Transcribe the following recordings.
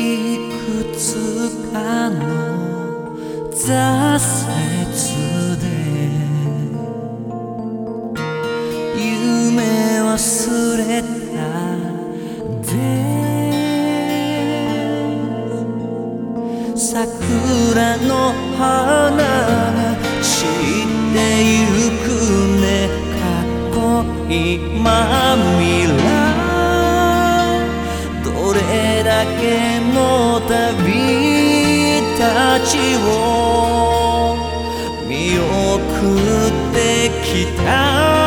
いくつかの挫折で夢忘れたで桜の花が散ってゆくねかっこいいまみら。どれだけの旅たちを見送ってきた。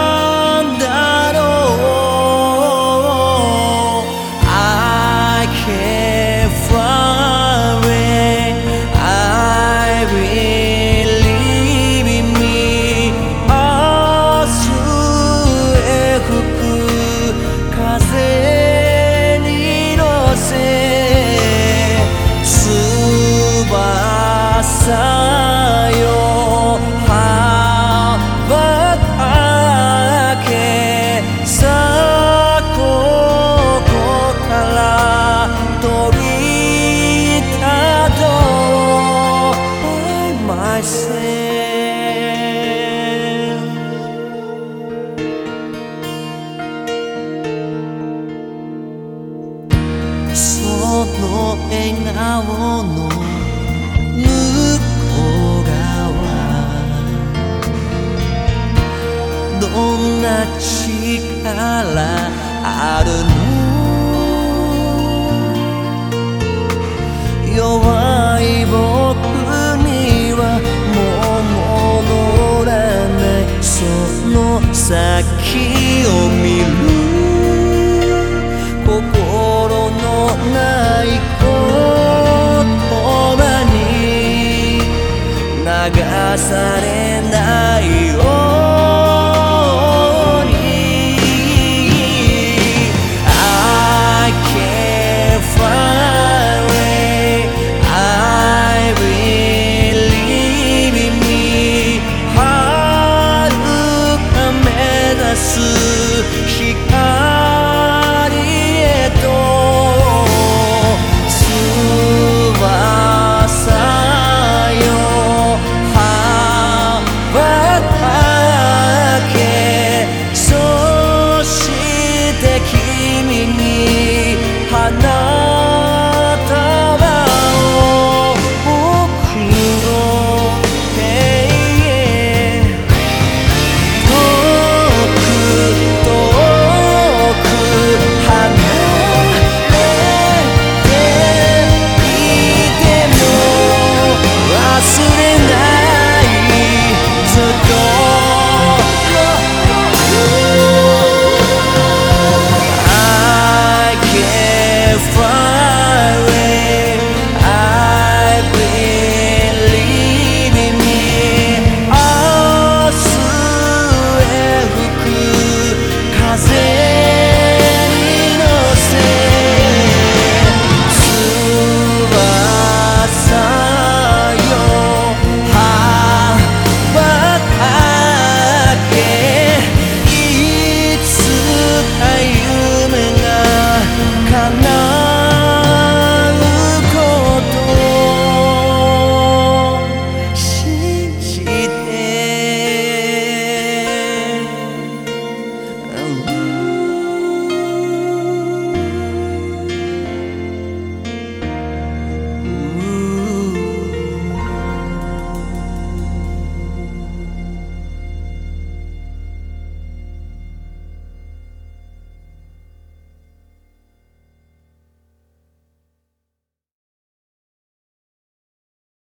の笑顔の向こう側どんな力あるの？弱されないよ。